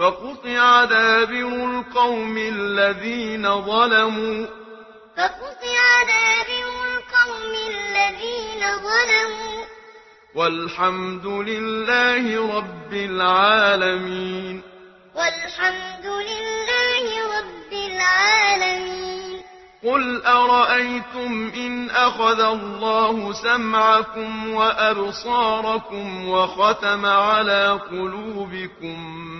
فقطع دابر القوم الذين ظلموا فقطع دابر القوم الذين ظلموا والحمد لله رب العالمين والحمد لله رب العالمين قل أرأيتم إن أخذ الله سمعكم وأبصاركم وختم على قلوبكم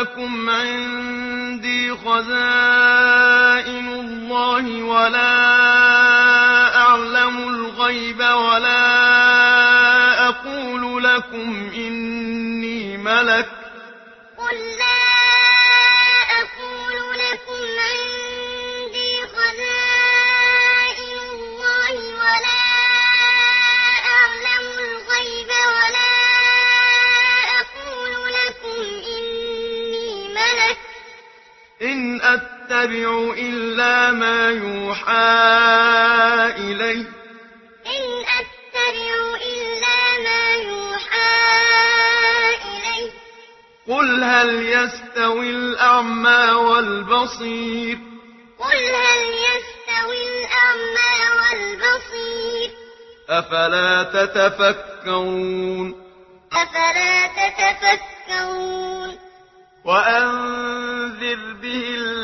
لكم عندي خزائن الله ولا أعلم الغيب ولا أقول لكم إني ملك إن أتبع إلا ما يوحى إلي. إن أتبع إلا ما يوحى إلي. قل هل يستوي الأعمى والبصير؟ قل هل يستوي الأعمى والبصير؟ أفلا تتفكرون؟ أفلا تتفكرون؟